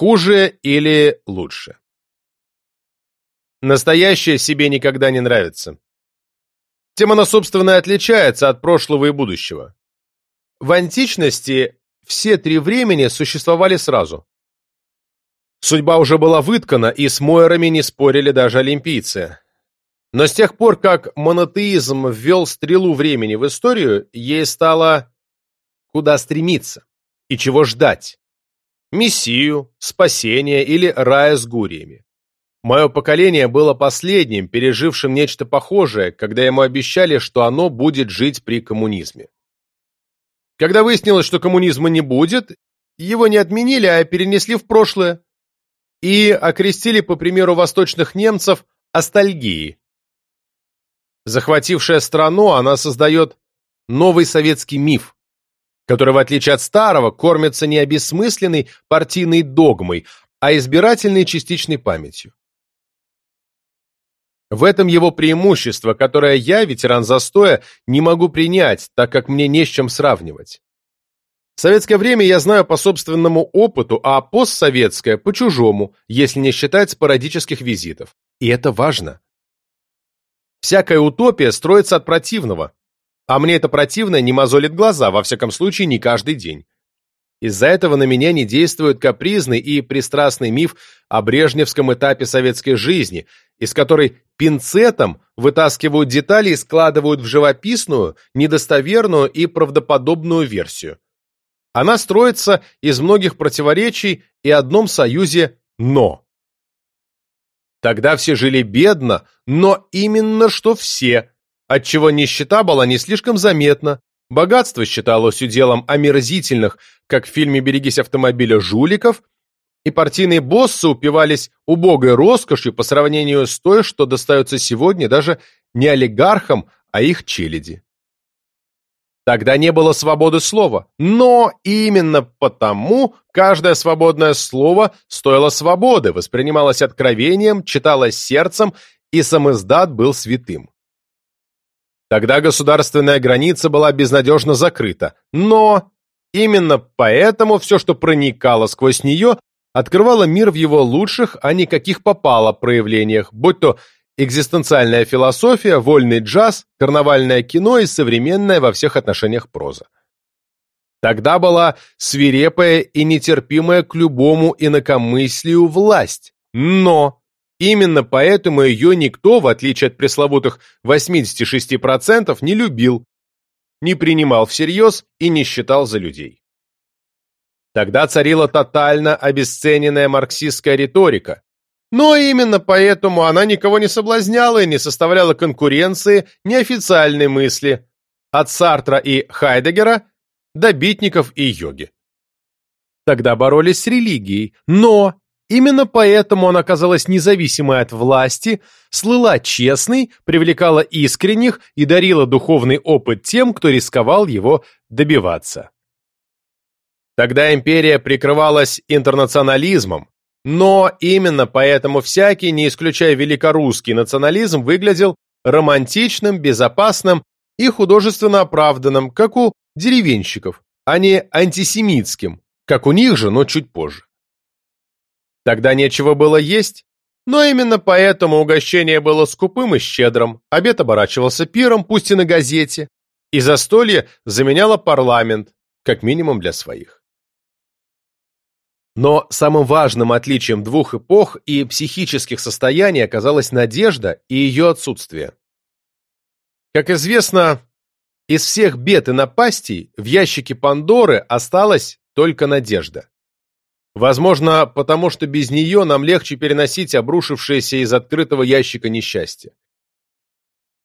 Хуже или лучше? Настоящее себе никогда не нравится. Тем оно, собственно, отличается от прошлого и будущего. В античности все три времени существовали сразу. Судьба уже была выткана, и с Мойерами не спорили даже олимпийцы. Но с тех пор, как монотеизм ввел стрелу времени в историю, ей стало куда стремиться и чего ждать. Мессию, спасение или рая с гуриями. Мое поколение было последним, пережившим нечто похожее, когда ему обещали, что оно будет жить при коммунизме. Когда выяснилось, что коммунизма не будет, его не отменили, а перенесли в прошлое и окрестили, по примеру восточных немцев, астальгией. Захватившая страну, она создает новый советский миф, который, в отличие от старого, кормится не обесмысленной партийной догмой, а избирательной частичной памятью. В этом его преимущество, которое я, ветеран застоя, не могу принять, так как мне не с чем сравнивать. Советское время я знаю по собственному опыту, а постсоветское – по чужому, если не считать спорадических визитов. И это важно. Всякая утопия строится от противного, а мне это противное не мозолит глаза, во всяком случае, не каждый день. Из-за этого на меня не действует капризный и пристрастный миф о брежневском этапе советской жизни, из которой пинцетом вытаскивают детали и складывают в живописную, недостоверную и правдоподобную версию. Она строится из многих противоречий и одном союзе «но». Тогда все жили бедно, но именно что все, отчего нищета была не слишком заметна, Богатство считалось уделом омерзительных, как в фильме «Берегись автомобиля» жуликов, и партийные боссы упивались убогой роскошью по сравнению с той, что достается сегодня даже не олигархам, а их челяди. Тогда не было свободы слова, но именно потому каждое свободное слово стоило свободы, воспринималось откровением, читалось сердцем, и самиздат был святым. Тогда государственная граница была безнадежно закрыта, но именно поэтому все, что проникало сквозь нее, открывало мир в его лучших, а не каких попало проявлениях, будь то экзистенциальная философия, вольный джаз, карнавальное кино и современная во всех отношениях проза. Тогда была свирепая и нетерпимая к любому инакомыслию власть, но Именно поэтому ее никто, в отличие от пресловутых 86%, не любил, не принимал всерьез и не считал за людей. Тогда царила тотально обесцененная марксистская риторика, но именно поэтому она никого не соблазняла и не составляла конкуренции неофициальной мысли от Сартра и Хайдегера до битников и йоги. Тогда боролись с религией, но Именно поэтому она казалась независимой от власти, слыла честной, привлекала искренних и дарила духовный опыт тем, кто рисковал его добиваться. Тогда империя прикрывалась интернационализмом, но именно поэтому всякий, не исключая великорусский национализм, выглядел романтичным, безопасным и художественно оправданным, как у деревенщиков, а не антисемитским, как у них же, но чуть позже. Тогда нечего было есть, но именно поэтому угощение было скупым и щедрым, обед оборачивался пиром, пусть и на газете, и застолье заменяло парламент, как минимум для своих. Но самым важным отличием двух эпох и психических состояний оказалась надежда и ее отсутствие. Как известно, из всех бед и напастей в ящике Пандоры осталась только надежда. Возможно, потому что без нее нам легче переносить обрушившееся из открытого ящика несчастье.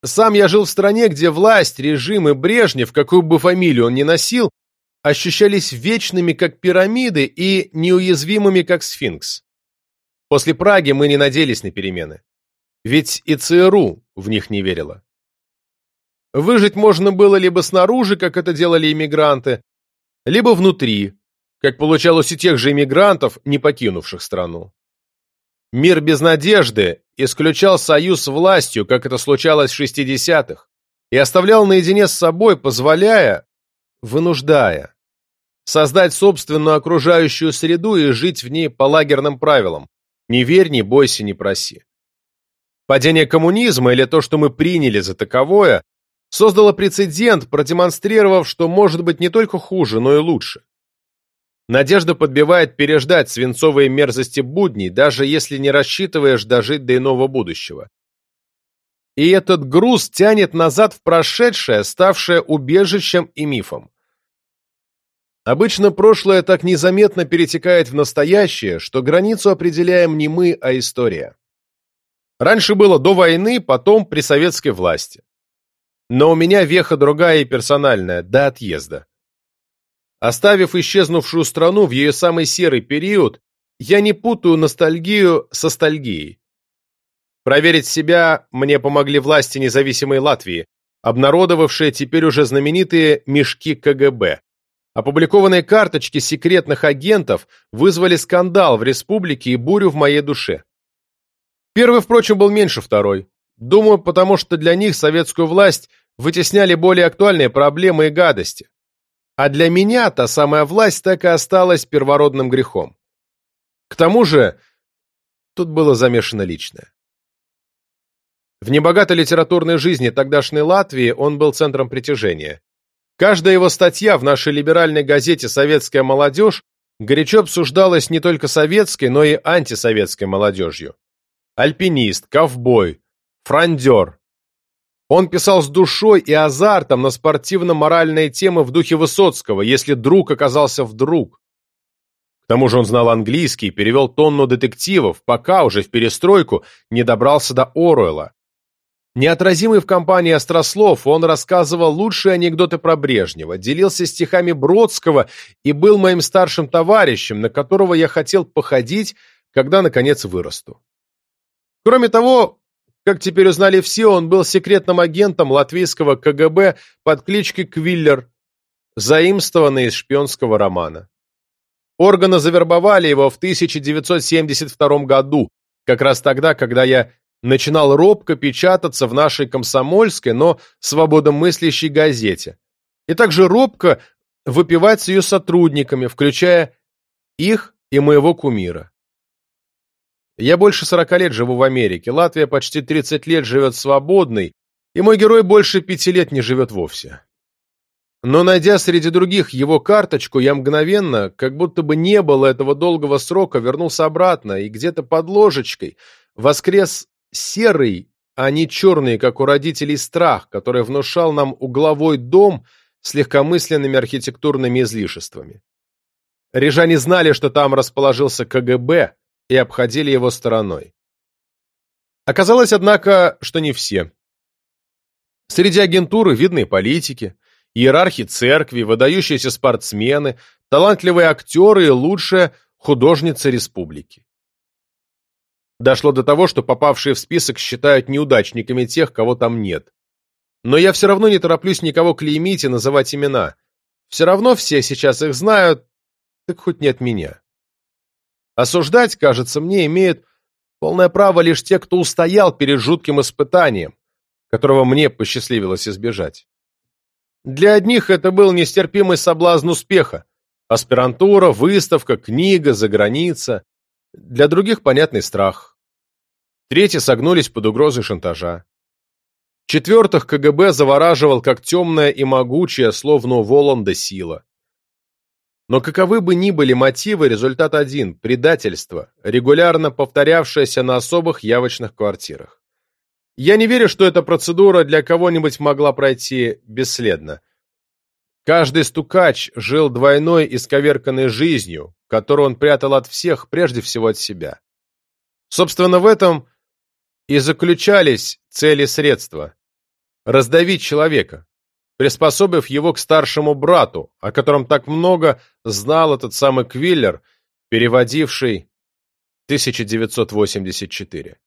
Сам я жил в стране, где власть, режим и Брежнев, какую бы фамилию он ни носил, ощущались вечными, как пирамиды, и неуязвимыми, как сфинкс. После Праги мы не надеялись на перемены. Ведь и ЦРУ в них не верила. Выжить можно было либо снаружи, как это делали иммигранты, либо внутри, как получалось у тех же иммигрантов, не покинувших страну. Мир без надежды исключал союз с властью, как это случалось в 60-х, и оставлял наедине с собой, позволяя, вынуждая. создать собственную окружающую среду и жить в ней по лагерным правилам. Не верь, не бойся, не проси. Падение коммунизма, или то, что мы приняли за таковое, создало прецедент, продемонстрировав, что может быть не только хуже, но и лучше. Надежда подбивает переждать свинцовые мерзости будней, даже если не рассчитываешь дожить до иного будущего. И этот груз тянет назад в прошедшее, ставшее убежищем и мифом. Обычно прошлое так незаметно перетекает в настоящее, что границу определяем не мы, а история. Раньше было до войны, потом при советской власти. Но у меня веха другая и персональная, до отъезда. Оставив исчезнувшую страну в ее самый серый период, я не путаю ностальгию с ностальгией. Проверить себя мне помогли власти независимой Латвии, обнародовавшие теперь уже знаменитые «мешки КГБ». Опубликованные карточки секретных агентов вызвали скандал в республике и бурю в моей душе. Первый, впрочем, был меньше второй. Думаю, потому что для них советскую власть вытесняли более актуальные проблемы и гадости. А для меня та самая власть так и осталась первородным грехом. К тому же, тут было замешано личное. В небогатой литературной жизни тогдашней Латвии он был центром притяжения. Каждая его статья в нашей либеральной газете «Советская молодежь» горячо обсуждалась не только советской, но и антисоветской молодежью. Альпинист, ковбой, франдер. Он писал с душой и азартом на спортивно-моральные темы в духе Высоцкого, если друг оказался вдруг. К тому же он знал английский перевел тонну детективов, пока уже в перестройку не добрался до Оруэлла. Неотразимый в компании острослов, он рассказывал лучшие анекдоты про Брежнева, делился стихами Бродского и был моим старшим товарищем, на которого я хотел походить, когда, наконец, вырасту. Кроме того, как теперь узнали все, он был секретным агентом латвийского КГБ под кличкой Квиллер, заимствованный из шпионского романа. Органы завербовали его в 1972 году, как раз тогда, когда я начинал робко печататься в нашей комсомольской, но свободомыслящей газете, и также робко выпивать с ее сотрудниками, включая их и моего кумира. Я больше сорока лет живу в Америке, Латвия почти 30 лет живет свободной, и мой герой больше пяти лет не живет вовсе. Но, найдя среди других его карточку, я мгновенно, как будто бы не было этого долгого срока, вернулся обратно и где-то под ложечкой воскрес серый, а не черный, как у родителей, страх, который внушал нам угловой дом с легкомысленными архитектурными излишествами. Рижане знали, что там расположился КГБ, и обходили его стороной. Оказалось, однако, что не все. Среди агентуры видные политики, иерархи церкви, выдающиеся спортсмены, талантливые актеры и лучшая художница республики. Дошло до того, что попавшие в список считают неудачниками тех, кого там нет. Но я все равно не тороплюсь никого клеймить и называть имена. Все равно все сейчас их знают, так хоть нет меня. Осуждать, кажется мне, имеют полное право лишь те, кто устоял перед жутким испытанием, которого мне посчастливилось избежать. Для одних это был нестерпимый соблазн успеха. Аспирантура, выставка, книга, заграница для других понятный страх. Третьи согнулись под угрозой шантажа. Четвертых КГБ завораживал как темная и могучая, словно Воланда, сила. Но каковы бы ни были мотивы, результат один – предательство, регулярно повторявшееся на особых явочных квартирах. Я не верю, что эта процедура для кого-нибудь могла пройти бесследно. Каждый стукач жил двойной исковерканной жизнью, которую он прятал от всех, прежде всего от себя. Собственно, в этом и заключались цели средства – раздавить человека, приспособив его к старшему брату, о котором так много знал этот самый Квиллер, переводивший 1984.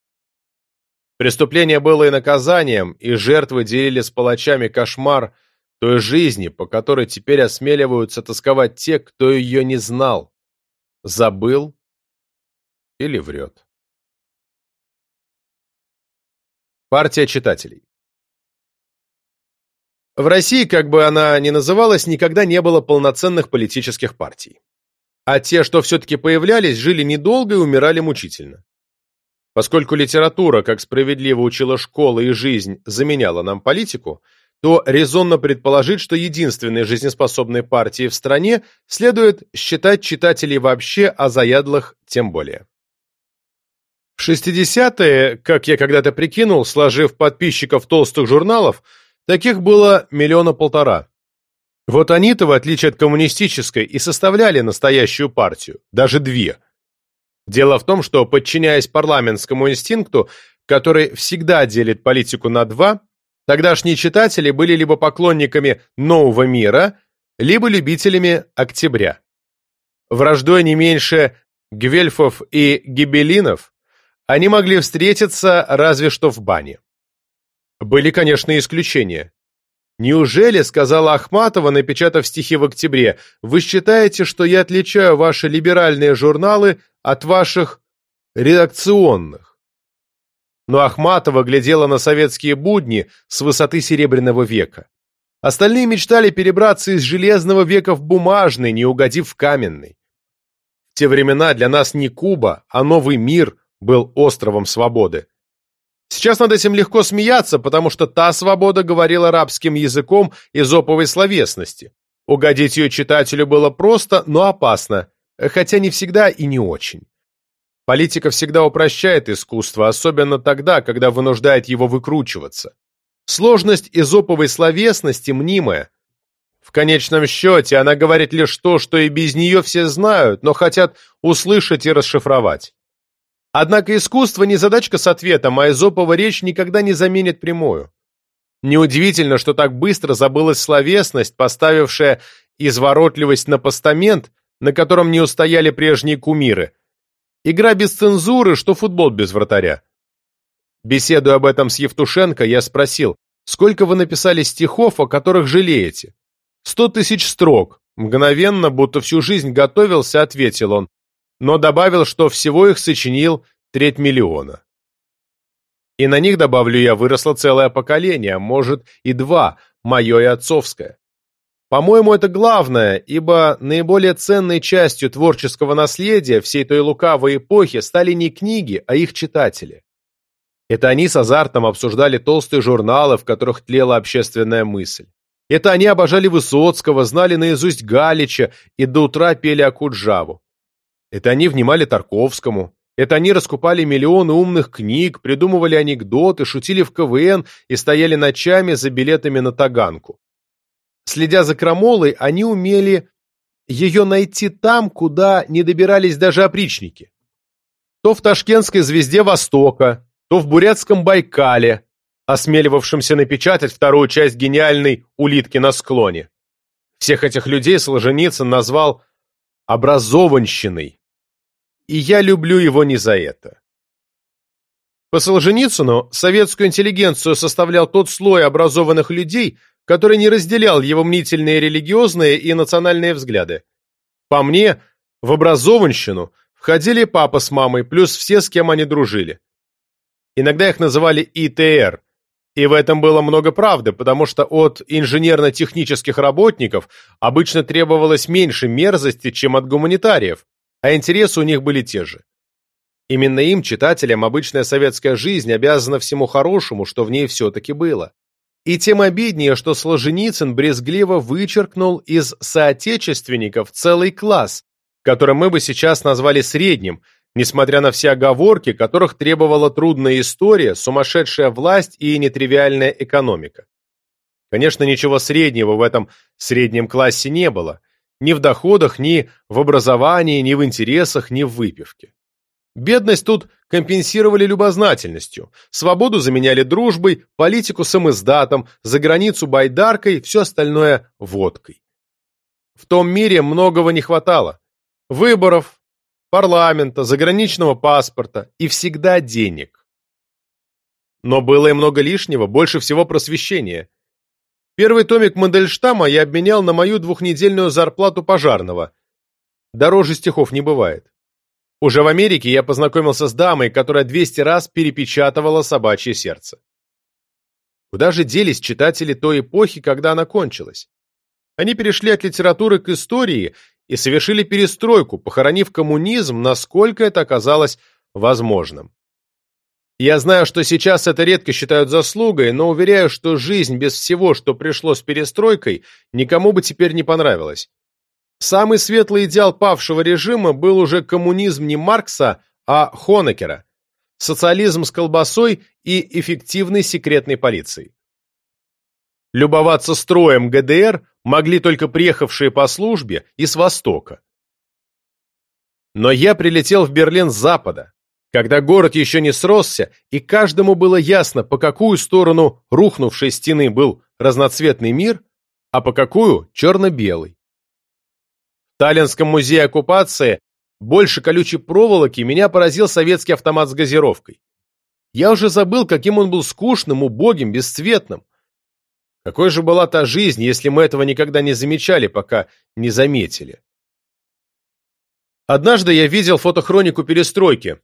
Преступление было и наказанием, и жертвы делили с палачами кошмар – той жизни, по которой теперь осмеливаются тосковать те, кто ее не знал, забыл или врет. Партия читателей В России, как бы она ни называлась, никогда не было полноценных политических партий. А те, что все-таки появлялись, жили недолго и умирали мучительно. Поскольку литература, как справедливо учила школа и жизнь, заменяла нам политику, то резонно предположить, что единственной жизнеспособной партией в стране следует считать читателей вообще, а заядлых тем более. В 60-е, как я когда-то прикинул, сложив подписчиков толстых журналов, таких было миллиона полтора. Вот они-то, в отличие от коммунистической, и составляли настоящую партию, даже две. Дело в том, что, подчиняясь парламентскому инстинкту, который всегда делит политику на два, Тогдашние читатели были либо поклонниками нового мира, либо любителями октября. Враждой не меньше гвельфов и гибелинов они могли встретиться разве что в бане. Были, конечно, исключения. «Неужели, — сказала Ахматова, напечатав стихи в октябре, — вы считаете, что я отличаю ваши либеральные журналы от ваших редакционных?» но Ахматова глядела на советские будни с высоты Серебряного века. Остальные мечтали перебраться из Железного века в бумажный, не угодив в каменный. В те времена для нас не Куба, а новый мир был островом свободы. Сейчас над этим легко смеяться, потому что та свобода говорила арабским языком из оповой словесности. Угодить ее читателю было просто, но опасно, хотя не всегда и не очень. Политика всегда упрощает искусство, особенно тогда, когда вынуждает его выкручиваться. Сложность изоповой словесности мнимая. В конечном счете она говорит лишь то, что и без нее все знают, но хотят услышать и расшифровать. Однако искусство не задачка с ответом, а изопова речь никогда не заменит прямую. Неудивительно, что так быстро забылась словесность, поставившая изворотливость на постамент, на котором не устояли прежние кумиры – Игра без цензуры, что футбол без вратаря. Беседуя об этом с Евтушенко, я спросил, сколько вы написали стихов, о которых жалеете? Сто тысяч строк. Мгновенно, будто всю жизнь готовился, ответил он, но добавил, что всего их сочинил треть миллиона. И на них, добавлю я, выросло целое поколение, а может и два, мое и отцовское. По-моему, это главное, ибо наиболее ценной частью творческого наследия всей той лукавой эпохи стали не книги, а их читатели. Это они с азартом обсуждали толстые журналы, в которых тлела общественная мысль. Это они обожали Высоцкого, знали наизусть Галича и до утра пели Акуджаву. Это они внимали Тарковскому. Это они раскупали миллионы умных книг, придумывали анекдоты, шутили в КВН и стояли ночами за билетами на Таганку. Следя за крамолой, они умели ее найти там, куда не добирались даже опричники. То в ташкентской «Звезде Востока», то в бурятском Байкале, осмеливавшемся напечатать вторую часть гениальной «Улитки на склоне». Всех этих людей Солженицын назвал «образованщиной». И я люблю его не за это. По Солженицыну советскую интеллигенцию составлял тот слой образованных людей, который не разделял его мнительные религиозные и национальные взгляды. По мне, в образованщину входили папа с мамой, плюс все, с кем они дружили. Иногда их называли ИТР, и в этом было много правды, потому что от инженерно-технических работников обычно требовалось меньше мерзости, чем от гуманитариев, а интересы у них были те же. Именно им, читателям, обычная советская жизнь обязана всему хорошему, что в ней все-таки было. И тем обиднее, что Солженицын брезгливо вычеркнул из соотечественников целый класс, который мы бы сейчас назвали средним, несмотря на все оговорки, которых требовала трудная история, сумасшедшая власть и нетривиальная экономика. Конечно, ничего среднего в этом среднем классе не было, ни в доходах, ни в образовании, ни в интересах, ни в выпивке. Бедность тут компенсировали любознательностью, свободу заменяли дружбой, политику самоиздатом, за границу байдаркой, все остальное водкой. В том мире многого не хватало. Выборов, парламента, заграничного паспорта и всегда денег. Но было и много лишнего, больше всего просвещения. Первый томик Мандельштама я обменял на мою двухнедельную зарплату пожарного. Дороже стихов не бывает. Уже в Америке я познакомился с дамой, которая 200 раз перепечатывала «Собачье сердце». Куда же делись читатели той эпохи, когда она кончилась? Они перешли от литературы к истории и совершили перестройку, похоронив коммунизм, насколько это оказалось возможным. Я знаю, что сейчас это редко считают заслугой, но уверяю, что жизнь без всего, что пришло с перестройкой, никому бы теперь не понравилась. Самый светлый идеал павшего режима был уже коммунизм не Маркса, а Хонекера, социализм с колбасой и эффективной секретной полицией. Любоваться строем ГДР могли только приехавшие по службе и с Востока. Но я прилетел в Берлин с Запада, когда город еще не сросся, и каждому было ясно, по какую сторону рухнувшей стены был разноцветный мир, а по какую — черно-белый. В Таллинском музее оккупации больше колючей проволоки меня поразил советский автомат с газировкой. Я уже забыл, каким он был скучным, убогим, бесцветным. Какой же была та жизнь, если мы этого никогда не замечали, пока не заметили? Однажды я видел фотохронику перестройки.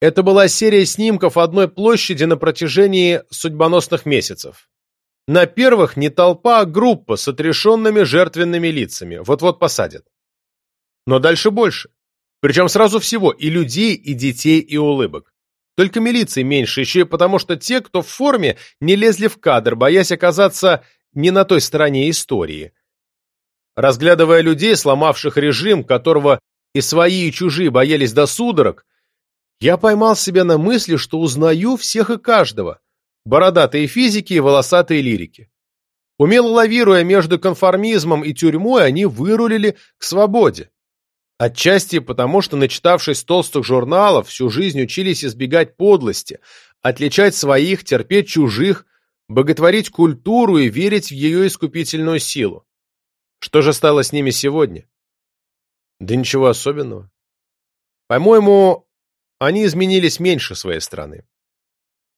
Это была серия снимков одной площади на протяжении судьбоносных месяцев. На первых не толпа, а группа с отрешенными жертвенными лицами. Вот-вот посадят. Но дальше больше. Причем сразу всего, и людей, и детей, и улыбок. Только милиции меньше, еще и потому, что те, кто в форме, не лезли в кадр, боясь оказаться не на той стороне истории. Разглядывая людей, сломавших режим, которого и свои, и чужие боялись до судорог, я поймал себя на мысли, что узнаю всех и каждого, бородатые физики и волосатые лирики. Умело лавируя между конформизмом и тюрьмой, они вырулили к свободе. Отчасти потому, что, начитавшись толстых журналов, всю жизнь учились избегать подлости, отличать своих, терпеть чужих, боготворить культуру и верить в ее искупительную силу. Что же стало с ними сегодня? Да ничего особенного. По-моему, они изменились меньше своей страны.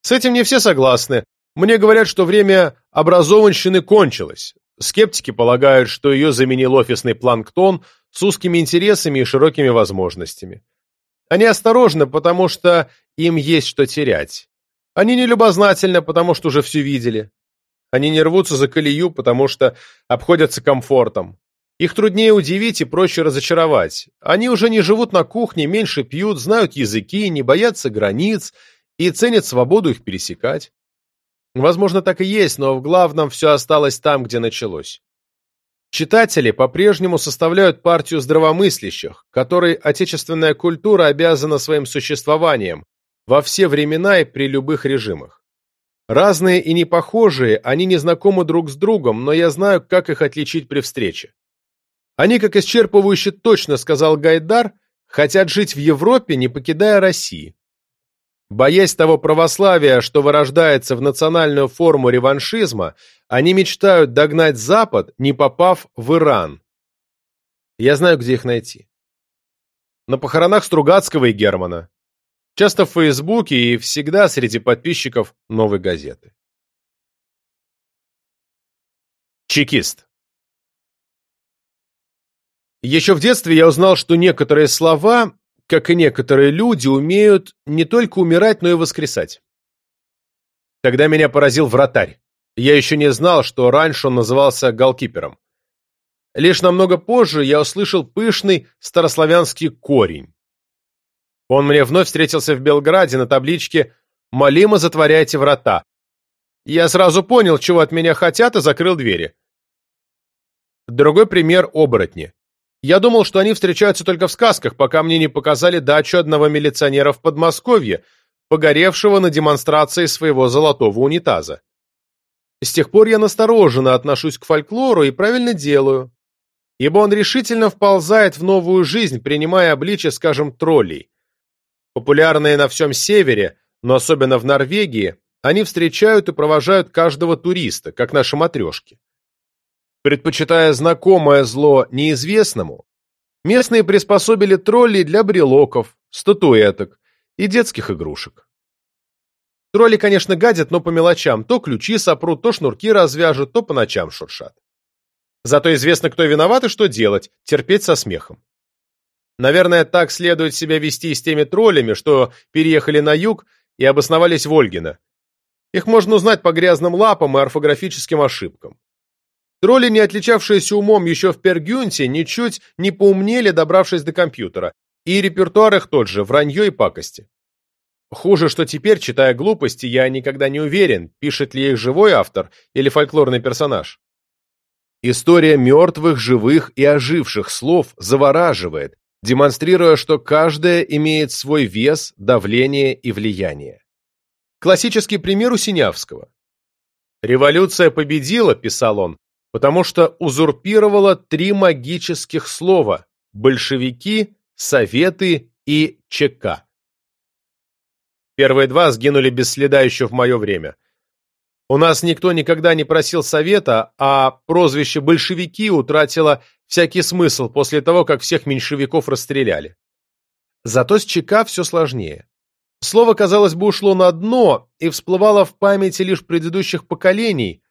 С этим не все согласны. Мне говорят, что время образованщины кончилось. Скептики полагают, что ее заменил офисный планктон – с узкими интересами и широкими возможностями. Они осторожны, потому что им есть что терять. Они не любознательны, потому что уже все видели. Они не рвутся за колею, потому что обходятся комфортом. Их труднее удивить и проще разочаровать. Они уже не живут на кухне, меньше пьют, знают языки, не боятся границ и ценят свободу их пересекать. Возможно, так и есть, но в главном все осталось там, где началось. Читатели по-прежнему составляют партию здравомыслящих, которой отечественная культура обязана своим существованием во все времена и при любых режимах. Разные и непохожие, они не знакомы друг с другом, но я знаю, как их отличить при встрече. Они, как исчерпывающе точно сказал Гайдар, хотят жить в Европе, не покидая России. Боясь того православия, что вырождается в национальную форму реваншизма, они мечтают догнать Запад, не попав в Иран. Я знаю, где их найти. На похоронах Стругацкого и Германа. Часто в Фейсбуке и всегда среди подписчиков новой газеты. Чекист. Еще в детстве я узнал, что некоторые слова как и некоторые люди, умеют не только умирать, но и воскресать. Тогда меня поразил вратарь. Я еще не знал, что раньше он назывался голкипером. Лишь намного позже я услышал пышный старославянский корень. Он мне вновь встретился в Белграде на табличке «Молимо затворяйте врата». Я сразу понял, чего от меня хотят, и закрыл двери. Другой пример – оборотни. Я думал, что они встречаются только в сказках, пока мне не показали дачу одного милиционера в Подмосковье, погоревшего на демонстрации своего золотого унитаза. С тех пор я настороженно отношусь к фольклору и правильно делаю, ибо он решительно вползает в новую жизнь, принимая обличие, скажем, троллей. Популярные на всем севере, но особенно в Норвегии, они встречают и провожают каждого туриста, как наши матрешки. Предпочитая знакомое зло неизвестному, местные приспособили троллей для брелоков, статуэток и детских игрушек. Тролли, конечно, гадят, но по мелочам. То ключи сопрут, то шнурки развяжут, то по ночам шуршат. Зато известно, кто виноват и что делать, терпеть со смехом. Наверное, так следует себя вести с теми троллями, что переехали на юг и обосновались в Ольгино. Их можно узнать по грязным лапам и орфографическим ошибкам. Тролли, не отличавшиеся умом еще в Пергюнте, ничуть не поумнели, добравшись до компьютера. И репертуар их тот же, вранье и пакости. Хуже, что теперь, читая глупости, я никогда не уверен, пишет ли их живой автор или фольклорный персонаж. История мертвых, живых и оживших слов завораживает, демонстрируя, что каждое имеет свой вес, давление и влияние. Классический пример у Синявского. «Революция победила», — писал он, потому что узурпировала три магических слова – большевики, советы и ЧК. Первые два сгинули без следа еще в мое время. У нас никто никогда не просил совета, а прозвище «большевики» утратило всякий смысл после того, как всех меньшевиков расстреляли. Зато с ЧК все сложнее. Слово, казалось бы, ушло на дно и всплывало в памяти лишь предыдущих поколений,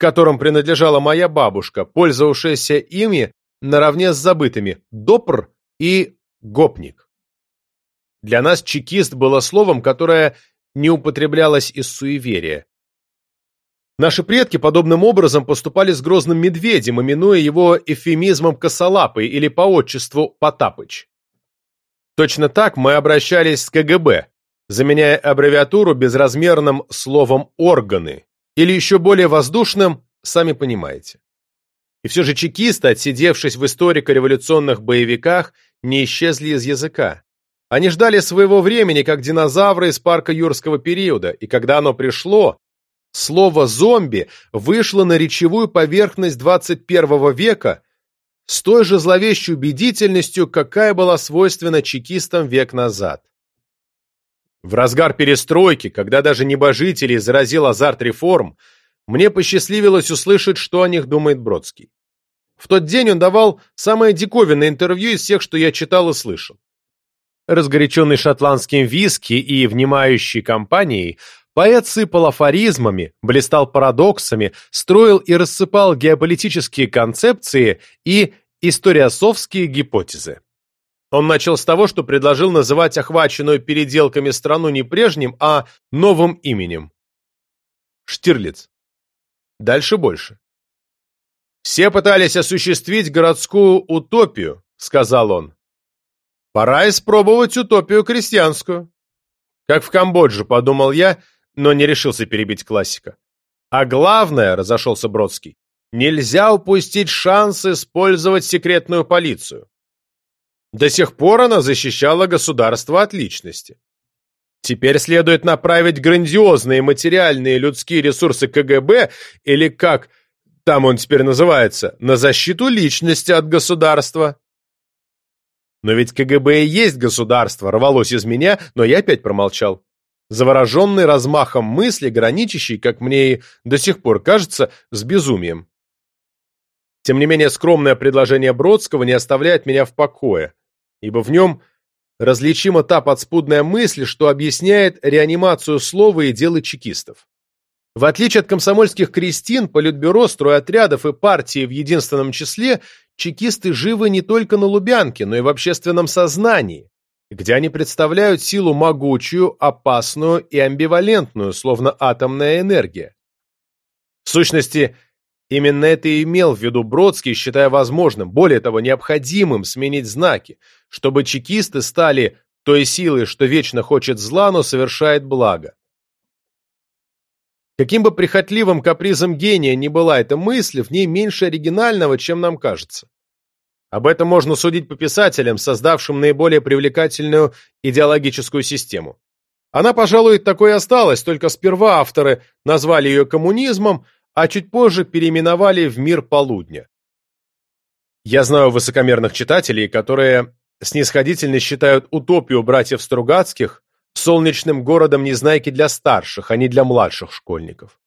которым принадлежала моя бабушка, пользовавшаяся ими наравне с забытыми «допр» и «гопник». Для нас чекист было словом, которое не употреблялось из суеверия. Наши предки подобным образом поступали с грозным медведем, именуя его эвфемизмом косолапый или по отчеству Потапыч. Точно так мы обращались с КГБ, заменяя аббревиатуру безразмерным словом «органы» или еще более воздушным, сами понимаете. И все же чекисты, отсидевшись в историко-революционных боевиках, не исчезли из языка. Они ждали своего времени, как динозавры из парка юрского периода, и когда оно пришло, слово «зомби» вышло на речевую поверхность 21 века с той же зловещей убедительностью, какая была свойственна чекистам век назад. В разгар перестройки, когда даже небожители заразил азарт реформ, мне посчастливилось услышать, что о них думает Бродский. В тот день он давал самое диковинное интервью из всех, что я читал и слышал разгоряченный шотландским виски и внимающей компанией, поэт сыпал афоризмами, блистал парадоксами, строил и рассыпал геополитические концепции и историосовские гипотезы. Он начал с того, что предложил называть охваченную переделками страну не прежним, а новым именем. Штирлиц. Дальше больше. «Все пытались осуществить городскую утопию», — сказал он. Пора испробовать утопию крестьянскую. Как в Камбодже, подумал я, но не решился перебить классика. А главное, разошелся Бродский, нельзя упустить шанс использовать секретную полицию. До сих пор она защищала государство от личности. Теперь следует направить грандиозные материальные людские ресурсы КГБ, или как там он теперь называется, на защиту личности от государства. Но ведь КГБ и есть государство, рвалось из меня, но я опять промолчал. Завороженный размахом мысли, граничащий, как мне и до сих пор кажется, с безумием. Тем не менее, скромное предложение Бродского не оставляет меня в покое, ибо в нем различима та подспудная мысль, что объясняет реанимацию слова и дела чекистов. В отличие от комсомольских крестин, политбюро, стройотрядов и партии в единственном числе, чекисты живы не только на Лубянке, но и в общественном сознании, где они представляют силу могучую, опасную и амбивалентную, словно атомная энергия. В сущности, именно это и имел в виду Бродский, считая возможным, более того, необходимым сменить знаки, чтобы чекисты стали той силой, что вечно хочет зла, но совершает благо. Каким бы прихотливым капризом гения ни была эта мысль, в ней меньше оригинального, чем нам кажется. Об этом можно судить по писателям, создавшим наиболее привлекательную идеологическую систему. Она, пожалуй, такой и осталась, только сперва авторы назвали ее коммунизмом, а чуть позже переименовали в мир полудня. Я знаю высокомерных читателей, которые снисходительно считают утопию братьев Стругацких солнечным городом Незнайки для старших, а не для младших школьников.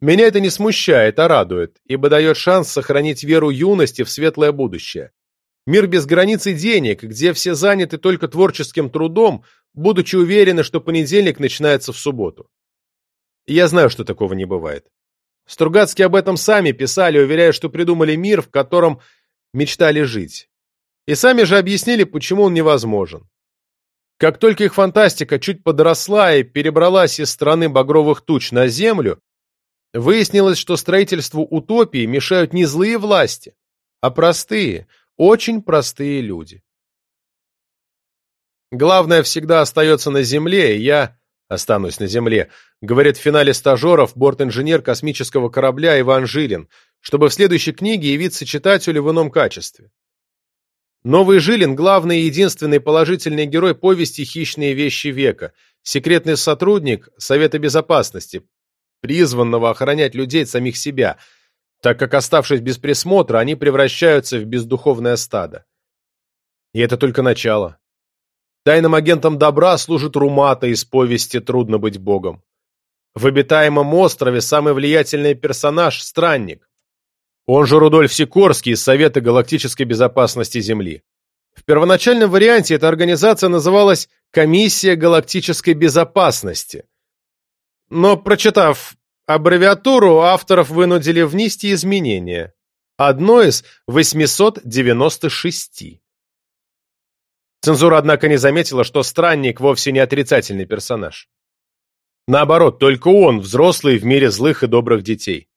Меня это не смущает, а радует, ибо дает шанс сохранить веру юности в светлое будущее. Мир без границ и денег, где все заняты только творческим трудом, будучи уверены, что понедельник начинается в субботу. я знаю, что такого не бывает. Стругацкие об этом сами писали, уверяя, что придумали мир, в котором мечтали жить. И сами же объяснили, почему он невозможен. Как только их фантастика чуть подросла и перебралась из страны багровых туч на Землю, выяснилось, что строительству утопии мешают не злые власти, а простые, очень простые люди. Главное всегда остается на Земле, и я останусь на Земле, говорит в финале стажеров борт-инженер космического корабля Иван Жилин, чтобы в следующей книге явиться читателю в ином качестве. Новый Жилин – главный и единственный положительный герой повести «Хищные вещи века», секретный сотрудник Совета Безопасности, призванного охранять людей от самих себя, так как, оставшись без присмотра, они превращаются в бездуховное стадо. И это только начало. Тайным агентом добра служит Румата из повести «Трудно быть богом». В обитаемом острове самый влиятельный персонаж – Странник. Он же Рудольф Сикорский из Совета галактической безопасности Земли. В первоначальном варианте эта организация называлась «Комиссия галактической безопасности». Но, прочитав аббревиатуру, авторов вынудили внести изменения. Одно из 896. Цензура, однако, не заметила, что странник вовсе не отрицательный персонаж. Наоборот, только он взрослый в мире злых и добрых детей.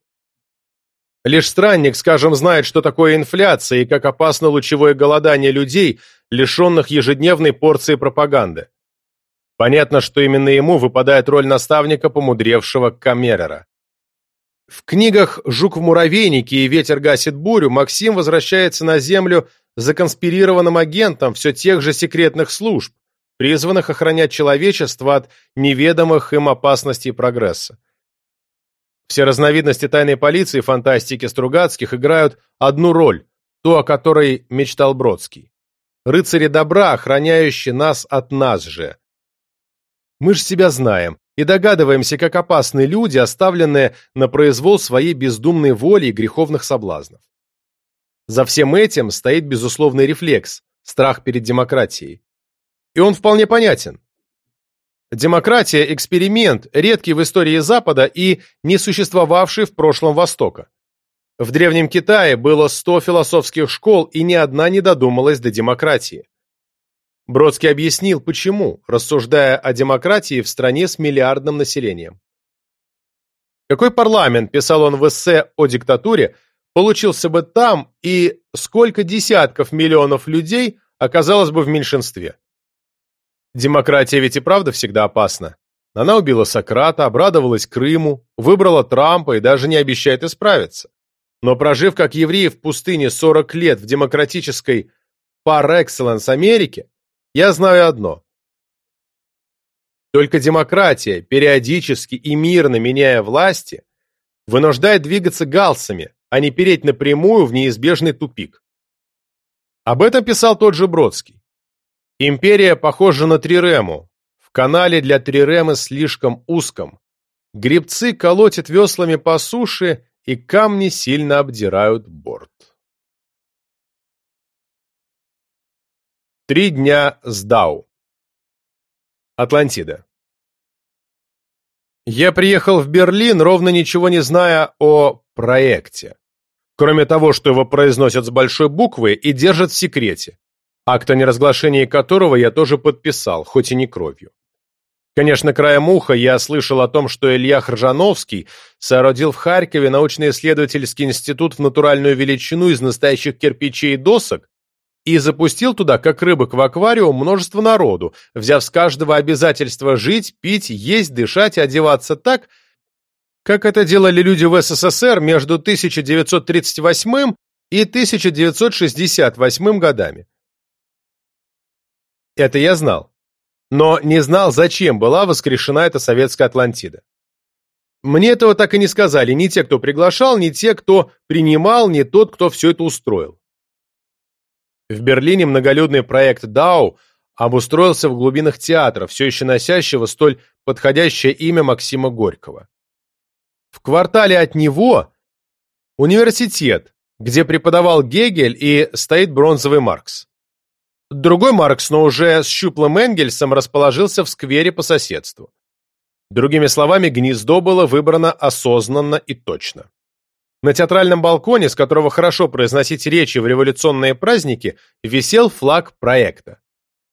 Лишь странник, скажем, знает, что такое инфляция и как опасно лучевое голодание людей, лишенных ежедневной порции пропаганды. Понятно, что именно ему выпадает роль наставника помудревшего Камерера. В книгах «Жук в муравейнике» и «Ветер гасит бурю» Максим возвращается на Землю законспирированным агентом все тех же секретных служб, призванных охранять человечество от неведомых им опасностей прогресса. Все разновидности тайной полиции фантастики Стругацких играют одну роль, ту, о которой мечтал Бродский. Рыцари добра, охраняющие нас от нас же. Мы же себя знаем и догадываемся, как опасны люди, оставленные на произвол своей бездумной воли и греховных соблазнов. За всем этим стоит безусловный рефлекс – страх перед демократией. И он вполне понятен. Демократия – эксперимент, редкий в истории Запада и не существовавший в прошлом Востока. В Древнем Китае было 100 философских школ, и ни одна не додумалась до демократии. Бродский объяснил, почему, рассуждая о демократии в стране с миллиардным населением. Какой парламент, писал он в эссе о диктатуре, получился бы там, и сколько десятков миллионов людей оказалось бы в меньшинстве? Демократия ведь и правда всегда опасна. Она убила Сократа, обрадовалась Крыму, выбрала Трампа и даже не обещает исправиться. Но прожив как евреи в пустыне 40 лет в демократической par excellence Америке, я знаю одно. Только демократия, периодически и мирно меняя власти, вынуждает двигаться галсами, а не переть напрямую в неизбежный тупик. Об этом писал тот же Бродский. Империя похожа на трирему. В канале для триремы слишком узком. Гребцы колотят веслами по суше, и камни сильно обдирают борт. Три дня с Дау. Атлантида. Я приехал в Берлин, ровно ничего не зная о проекте. Кроме того, что его произносят с большой буквы и держат в секрете акт о неразглашении которого я тоже подписал, хоть и не кровью. Конечно, краем уха я слышал о том, что Илья Хржановский соорудил в Харькове научно-исследовательский институт в натуральную величину из настоящих кирпичей и досок и запустил туда, как рыбок в аквариум, множество народу, взяв с каждого обязательство жить, пить, есть, дышать и одеваться так, как это делали люди в СССР между 1938 и 1968 годами. Это я знал. Но не знал, зачем была воскрешена эта советская Атлантида. Мне этого так и не сказали ни те, кто приглашал, ни те, кто принимал, ни тот, кто все это устроил. В Берлине многолюдный проект «Дау» обустроился в глубинах театра, все еще носящего столь подходящее имя Максима Горького. В квартале от него университет, где преподавал Гегель и стоит бронзовый Маркс. Другой Маркс, но уже с щуплым Энгельсом, расположился в сквере по соседству. Другими словами, гнездо было выбрано осознанно и точно. На театральном балконе, с которого хорошо произносить речи в революционные праздники, висел флаг проекта.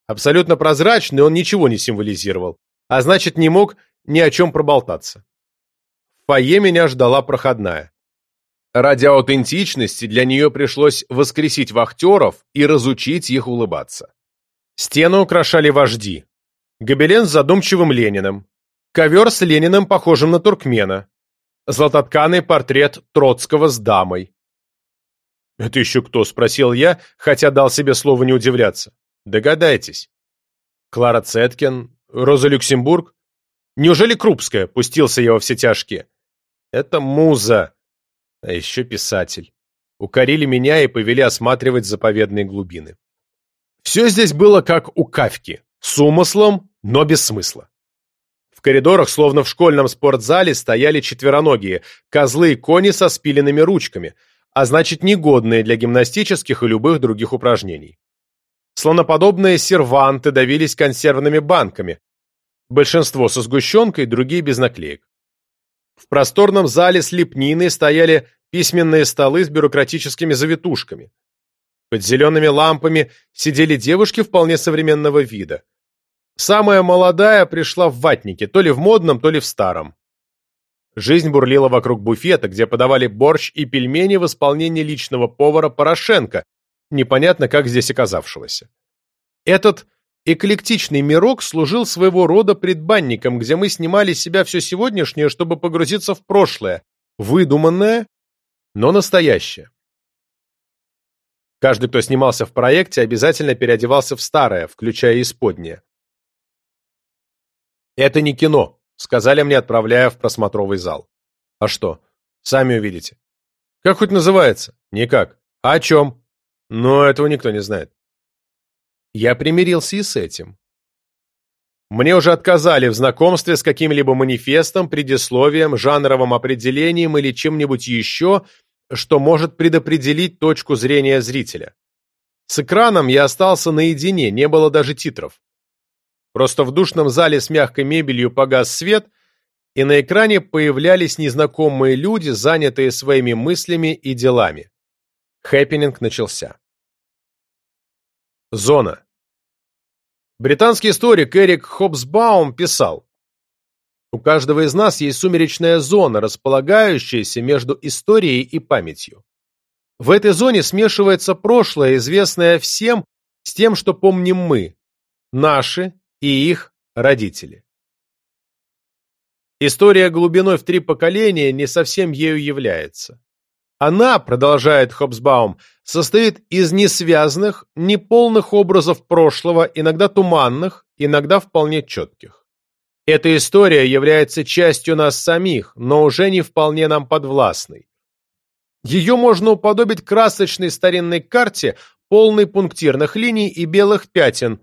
Абсолютно прозрачный, он ничего не символизировал, а значит, не мог ни о чем проболтаться. В фойе меня ждала проходная. Ради аутентичности для нее пришлось воскресить вахтеров и разучить их улыбаться. Стену украшали вожди. Гобелен с задумчивым Лениным. Ковер с Лениным, похожим на туркмена. Златотканый портрет Троцкого с дамой. «Это еще кто?» – спросил я, хотя дал себе слово не удивляться. «Догадайтесь». Клара Цеткин, Роза Люксембург? Неужели Крупская? Пустился я во все тяжкие. Это муза. А еще писатель. Укорили меня и повели осматривать заповедные глубины. Все здесь было как у Кавки, с умыслом, но без смысла. В коридорах, словно в школьном спортзале, стояли четвероногие, козлы и кони со спиленными ручками, а значит, негодные для гимнастических и любых других упражнений. Слоноподобные серванты давились консервными банками, большинство со сгущенкой, другие без наклеек. В просторном зале с лепниной стояли письменные столы с бюрократическими завитушками. Под зелеными лампами сидели девушки вполне современного вида. Самая молодая пришла в ватнике, то ли в модном, то ли в старом. Жизнь бурлила вокруг буфета, где подавали борщ и пельмени в исполнении личного повара Порошенко, непонятно как здесь оказавшегося. Этот эклектичный мирок служил своего рода предбанником, где мы снимали с себя все сегодняшнее, чтобы погрузиться в прошлое, выдуманное, но настоящее. Каждый, кто снимался в проекте, обязательно переодевался в старое, включая исподнее. «Это не кино», — сказали мне, отправляя в просмотровый зал. «А что? Сами увидите». «Как хоть называется?» «Никак». «А о чем?» «Но этого никто не знает». Я примирился и с этим. Мне уже отказали в знакомстве с каким-либо манифестом, предисловием, жанровым определением или чем-нибудь еще, что может предопределить точку зрения зрителя. С экраном я остался наедине, не было даже титров. Просто в душном зале с мягкой мебелью погас свет, и на экране появлялись незнакомые люди, занятые своими мыслями и делами. Хэппининг начался. Зона. Британский историк Эрик Хобсбаум писал, у каждого из нас есть сумеречная зона, располагающаяся между историей и памятью. В этой зоне смешивается прошлое, известное всем, с тем, что помним мы, наши и их родители. История глубиной в три поколения не совсем ею является. Она, продолжает Хобсбаум, состоит из несвязанных, неполных образов прошлого, иногда туманных, иногда вполне четких. Эта история является частью нас самих, но уже не вполне нам подвластной. Ее можно уподобить красочной старинной карте, полной пунктирных линий и белых пятен,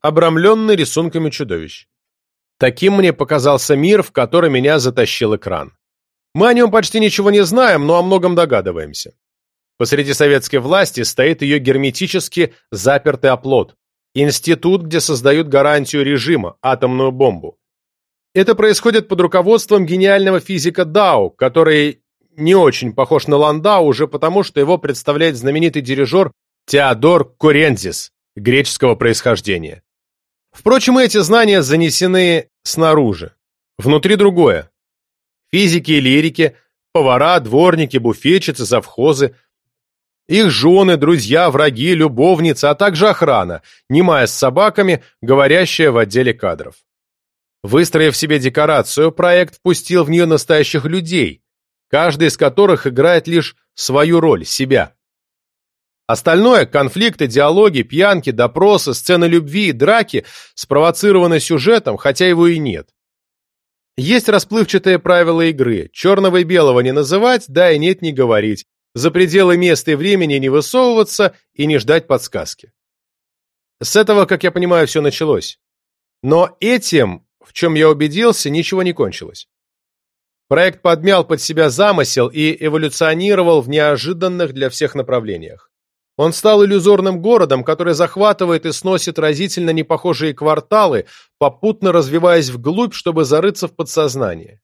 обрамленной рисунками чудовищ. Таким мне показался мир, в который меня затащил экран. Мы о нем почти ничего не знаем, но о многом догадываемся. Посреди советской власти стоит ее герметически запертый оплот. Институт, где создают гарантию режима, атомную бомбу. Это происходит под руководством гениального физика Дау, который не очень похож на Ландау уже потому, что его представляет знаменитый дирижер Теодор Корензис, греческого происхождения. Впрочем, эти знания занесены снаружи. Внутри другое. Физики и лирики, повара, дворники, буфетчицы, завхозы, их жены, друзья, враги, любовницы, а также охрана, немая с собаками, говорящая в отделе кадров. Выстроив себе декорацию, проект впустил в нее настоящих людей, каждый из которых играет лишь свою роль, себя. Остальное – конфликты, диалоги, пьянки, допросы, сцены любви и драки – спровоцированы сюжетом, хотя его и нет. Есть расплывчатые правила игры – черного и белого не называть, да и нет не говорить, за пределы места и времени не высовываться и не ждать подсказки. С этого, как я понимаю, все началось. Но этим в чем я убедился, ничего не кончилось. Проект подмял под себя замысел и эволюционировал в неожиданных для всех направлениях. Он стал иллюзорным городом, который захватывает и сносит разительно непохожие кварталы, попутно развиваясь вглубь, чтобы зарыться в подсознание.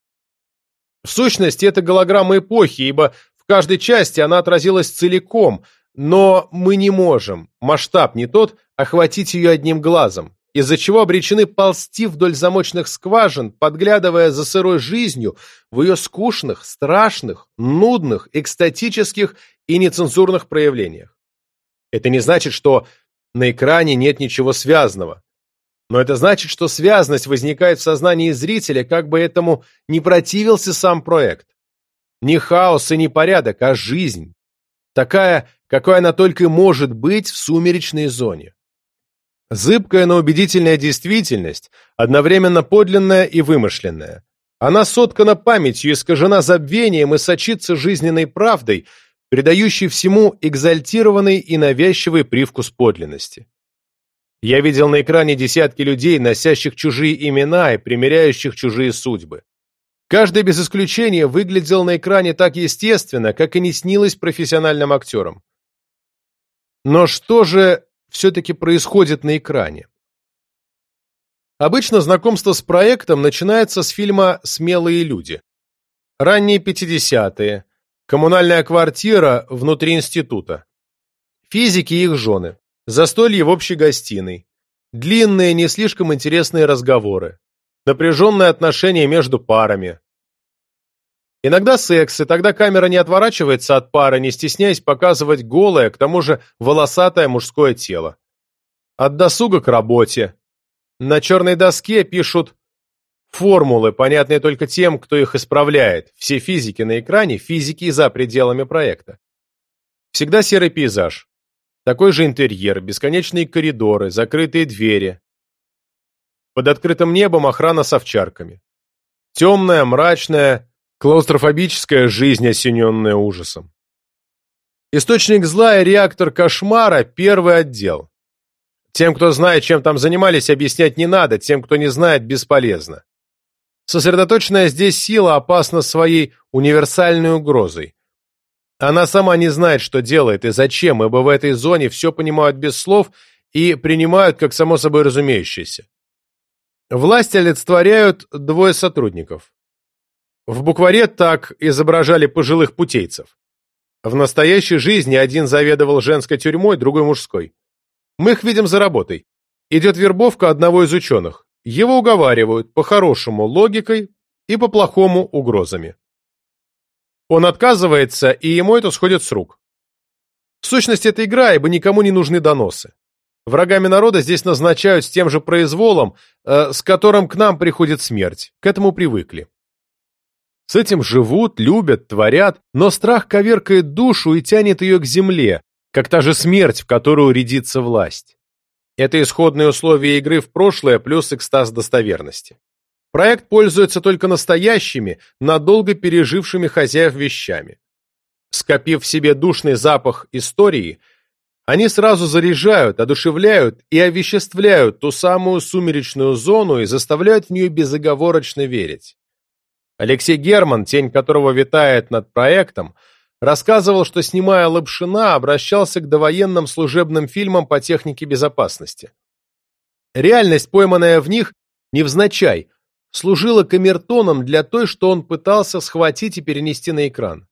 В сущности, это голограмма эпохи, ибо в каждой части она отразилась целиком, Но мы не можем, масштаб не тот, охватить ее одним глазом, из-за чего обречены ползти вдоль замочных скважин, подглядывая за сырой жизнью в ее скучных, страшных, нудных, экстатических и нецензурных проявлениях. Это не значит, что на экране нет ничего связанного. Но это значит, что связность возникает в сознании зрителя, как бы этому не противился сам проект. Не хаос и не порядок, а жизнь. Такая, какой она только может быть в сумеречной зоне. Зыбкая, но убедительная действительность, одновременно подлинная и вымышленная. Она соткана памятью, искажена забвением и сочится жизненной правдой, придающей всему экзальтированный и навязчивый привкус подлинности. Я видел на экране десятки людей, носящих чужие имена и примеряющих чужие судьбы. Каждый без исключения выглядел на экране так естественно, как и не снилось профессиональным актерам. Но что же все-таки происходит на экране? Обычно знакомство с проектом начинается с фильма «Смелые люди». Ранние 50-е. Коммунальная квартира внутри института. Физики и их жены. Застолье в общей гостиной. Длинные, не слишком интересные разговоры напряженные отношения между парами. Иногда секс, и тогда камера не отворачивается от пары, не стесняясь показывать голое, к тому же волосатое мужское тело. От досуга к работе. На черной доске пишут формулы, понятные только тем, кто их исправляет. Все физики на экране, физики за пределами проекта. Всегда серый пейзаж. Такой же интерьер, бесконечные коридоры, закрытые двери, под открытым небом охрана с овчарками. Темная, мрачная, клаустрофобическая жизнь, осененная ужасом. Источник зла и реактор кошмара – первый отдел. Тем, кто знает, чем там занимались, объяснять не надо, тем, кто не знает, бесполезно. Сосредоточенная здесь сила опасна своей универсальной угрозой. Она сама не знает, что делает и зачем, ибо в этой зоне все понимают без слов и принимают как само собой разумеющееся. Власть олицетворяют двое сотрудников. В букваре так изображали пожилых путейцев. В настоящей жизни один заведовал женской тюрьмой, другой мужской. Мы их видим за работой. Идет вербовка одного из ученых. Его уговаривают по-хорошему логикой и по-плохому угрозами. Он отказывается, и ему это сходит с рук. В сущности, это игра, ибо никому не нужны доносы. Врагами народа здесь назначают с тем же произволом, э, с которым к нам приходит смерть. К этому привыкли. С этим живут, любят, творят, но страх коверкает душу и тянет ее к земле, как та же смерть, в которую рядится власть. Это исходные условия игры в прошлое плюс экстаз достоверности. Проект пользуется только настоящими, надолго пережившими хозяев вещами. Скопив в себе душный запах истории – они сразу заряжают, одушевляют и овеществляют ту самую сумеречную зону и заставляют в нее безоговорочно верить. Алексей Герман, тень которого витает над проектом, рассказывал, что, снимая Лапшина, обращался к довоенным служебным фильмам по технике безопасности. Реальность, пойманная в них, невзначай, служила камертоном для той, что он пытался схватить и перенести на экран.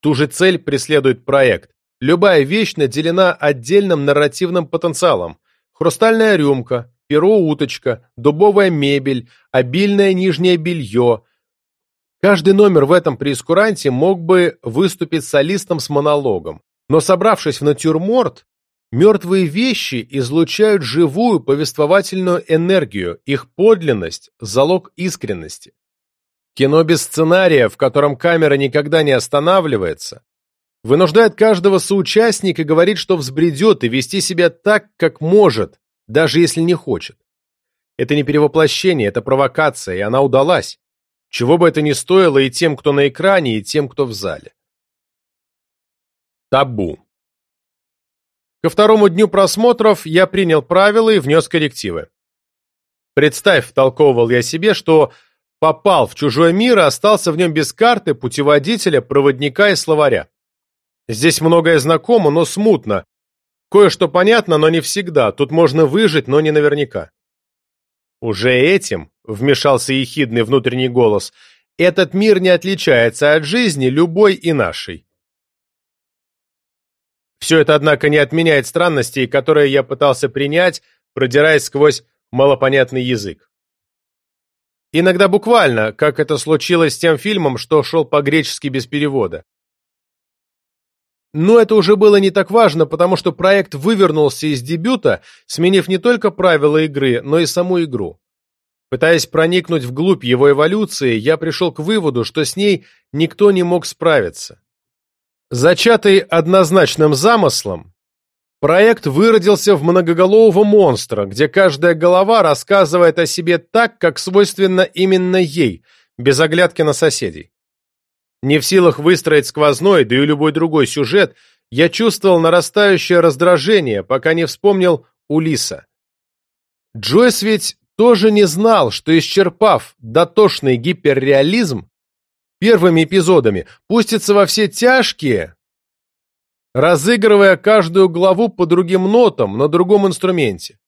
Ту же цель преследует проект Любая вещь наделена отдельным нарративным потенциалом. Хрустальная рюмка, перо-уточка, дубовая мебель, обильное нижнее белье. Каждый номер в этом прескуранте мог бы выступить солистом с монологом. Но собравшись в натюрморт, мертвые вещи излучают живую повествовательную энергию, их подлинность – залог искренности. Кино без сценария, в котором камера никогда не останавливается, вынуждает каждого соучастника говорить, что взбредет, и вести себя так, как может, даже если не хочет. Это не перевоплощение, это провокация, и она удалась. Чего бы это ни стоило и тем, кто на экране, и тем, кто в зале. Табу. Ко второму дню просмотров я принял правила и внес коррективы. Представь, втолковывал я себе, что попал в чужой мир и остался в нем без карты, путеводителя, проводника и словаря. Здесь многое знакомо, но смутно. Кое-что понятно, но не всегда. Тут можно выжить, но не наверняка. Уже этим, вмешался ехидный внутренний голос, этот мир не отличается от жизни любой и нашей. Все это, однако, не отменяет странностей, которые я пытался принять, продираясь сквозь малопонятный язык. Иногда буквально, как это случилось с тем фильмом, что шел по-гречески без перевода. Но это уже было не так важно, потому что проект вывернулся из дебюта, сменив не только правила игры, но и саму игру. Пытаясь проникнуть вглубь его эволюции, я пришел к выводу, что с ней никто не мог справиться. Зачатый однозначным замыслом, проект выродился в многоголового монстра, где каждая голова рассказывает о себе так, как свойственно именно ей, без оглядки на соседей. Не в силах выстроить сквозной, да и любой другой сюжет, я чувствовал нарастающее раздражение, пока не вспомнил Улиса. Джойс ведь тоже не знал, что, исчерпав дотошный гиперреализм, первыми эпизодами пустится во все тяжкие, разыгрывая каждую главу по другим нотам на другом инструменте.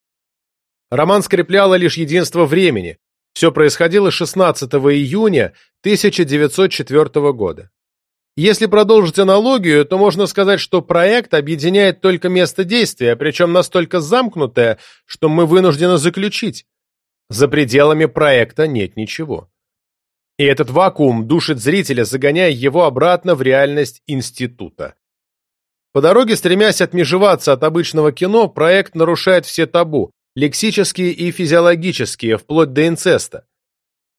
Роман скрепляло лишь единство времени, все происходило 16 июня 1904 года. Если продолжить аналогию, то можно сказать, что проект объединяет только место действия, причем настолько замкнутое, что мы вынуждены заключить. За пределами проекта нет ничего. И этот вакуум душит зрителя, загоняя его обратно в реальность института. По дороге, стремясь отмежеваться от обычного кино, проект нарушает все табу, лексические и физиологические, вплоть до инцеста.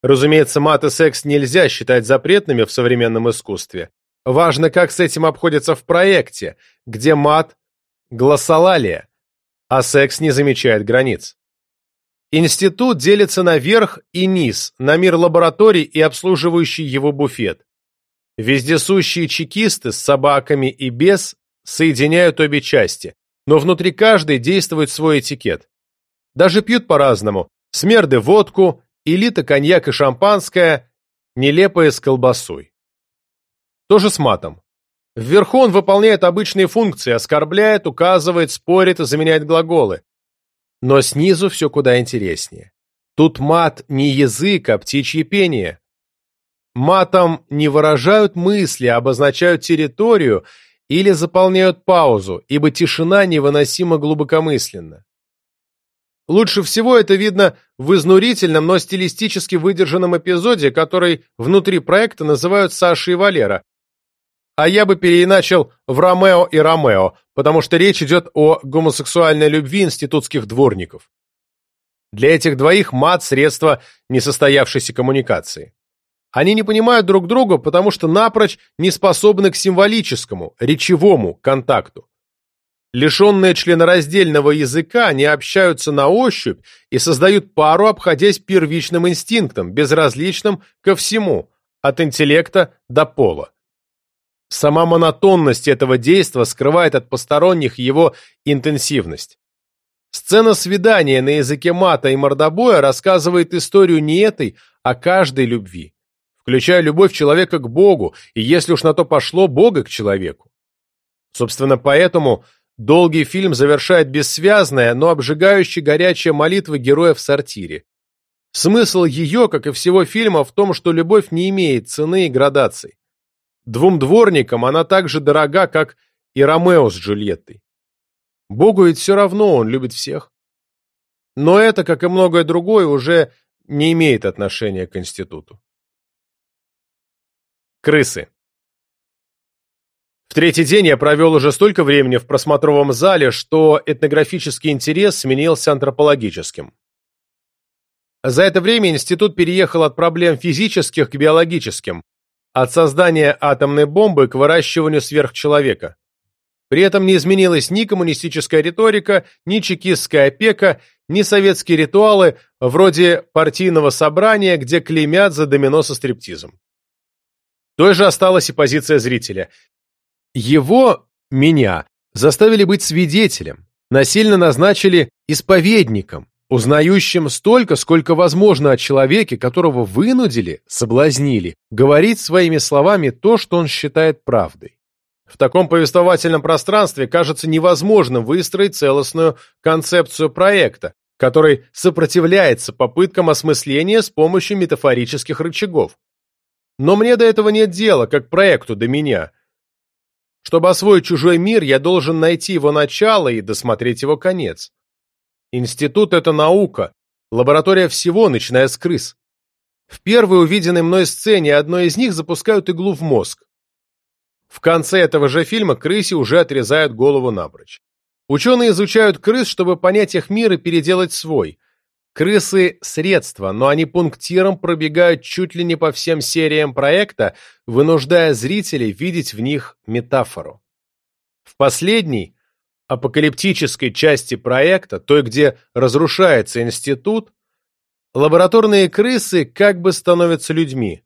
Разумеется, мат и секс нельзя считать запретными в современном искусстве. Важно, как с этим обходится в проекте, где мат – глоссолалия, а секс не замечает границ. Институт делится на верх и низ, на мир лабораторий и обслуживающий его буфет. Вездесущие чекисты с собаками и без соединяют обе части, но внутри каждой действует свой этикет. Даже пьют по-разному. Смерды водку, элита коньяк и шампанское, нелепое с колбасой. То же с матом. Вверху он выполняет обычные функции, оскорбляет, указывает, спорит и заменяет глаголы. Но снизу все куда интереснее. Тут мат не язык, а птичье пение. Матом не выражают мысли, а обозначают территорию или заполняют паузу, ибо тишина невыносимо глубокомысленна. Лучше всего это видно в изнурительном, но стилистически выдержанном эпизоде, который внутри проекта называют Саша и Валера. А я бы переиначил в Ромео и Ромео, потому что речь идет о гомосексуальной любви институтских дворников. Для этих двоих мат – средство несостоявшейся коммуникации. Они не понимают друг друга, потому что напрочь не способны к символическому, речевому контакту. Лишенные членораздельного языка, они общаются на ощупь и создают пару, обходясь первичным инстинктом, безразличным ко всему, от интеллекта до пола. Сама монотонность этого действа скрывает от посторонних его интенсивность. Сцена свидания на языке мата и мордобоя рассказывает историю не этой, а каждой любви, включая любовь человека к Богу, и если уж на то пошло, Бога к человеку. Собственно, поэтому Долгий фильм завершает бессвязная, но обжигающая горячая молитва героя в сортире. Смысл ее, как и всего фильма, в том, что любовь не имеет цены и градаций. Двум дворникам она так же дорога, как и Ромео с Джульеттой. Богу ведь все равно, он любит всех. Но это, как и многое другое, уже не имеет отношения к институту. Крысы. Третий день я провел уже столько времени в просмотровом зале, что этнографический интерес сменился антропологическим. За это время институт переехал от проблем физических к биологическим, от создания атомной бомбы к выращиванию сверхчеловека. При этом не изменилась ни коммунистическая риторика, ни чекистская опека, ни советские ритуалы вроде партийного собрания, где клеймят за домино со стриптизом. Той же осталась и позиция зрителя. Его, меня, заставили быть свидетелем, насильно назначили исповедником, узнающим столько, сколько возможно о человеке, которого вынудили, соблазнили, говорить своими словами то, что он считает правдой. В таком повествовательном пространстве кажется невозможным выстроить целостную концепцию проекта, который сопротивляется попыткам осмысления с помощью метафорических рычагов. Но мне до этого нет дела, как проекту до меня. Чтобы освоить чужой мир, я должен найти его начало и досмотреть его конец. Институт — это наука, лаборатория всего, начиная с крыс. В первой увиденной мной сцене одной из них запускают иглу в мозг. В конце этого же фильма крысе уже отрезают голову напрочь. Ученые изучают крыс, чтобы понять их мир и переделать свой. Крысы – средства, но они пунктиром пробегают чуть ли не по всем сериям проекта, вынуждая зрителей видеть в них метафору. В последней, апокалиптической части проекта, той, где разрушается институт, лабораторные крысы как бы становятся людьми.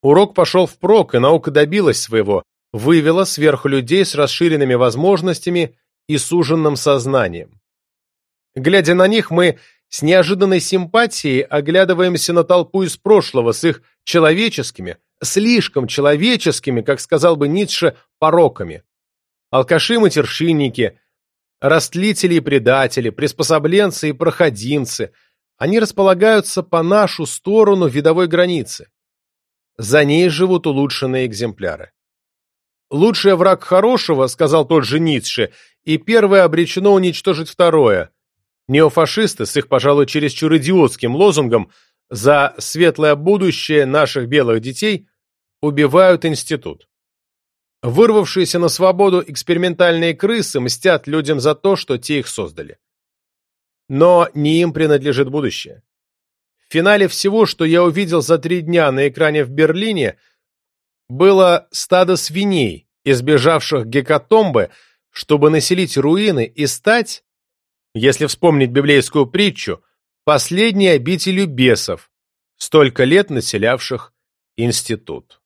Урок пошел впрок, и наука добилась своего, вывела сверху людей с расширенными возможностями и суженным сознанием. Глядя на них, мы с неожиданной симпатией оглядываемся на толпу из прошлого с их человеческими, слишком человеческими, как сказал бы Ницше, пороками. Алкаши-матершинники, растлители и предатели, приспособленцы и проходимцы, они располагаются по нашу сторону видовой границы. За ней живут улучшенные экземпляры. «Лучший враг хорошего», — сказал тот же Ницше, и первое обречено уничтожить второе. Неофашисты с их, пожалуй, чересчур идиотским лозунгом «За светлое будущее наших белых детей» убивают институт. Вырвавшиеся на свободу экспериментальные крысы мстят людям за то, что те их создали. Но не им принадлежит будущее. В финале всего, что я увидел за три дня на экране в Берлине, было стадо свиней, избежавших гекатомбы, чтобы населить руины и стать, если вспомнить библейскую притчу, последней обителью бесов, столько лет населявших институт.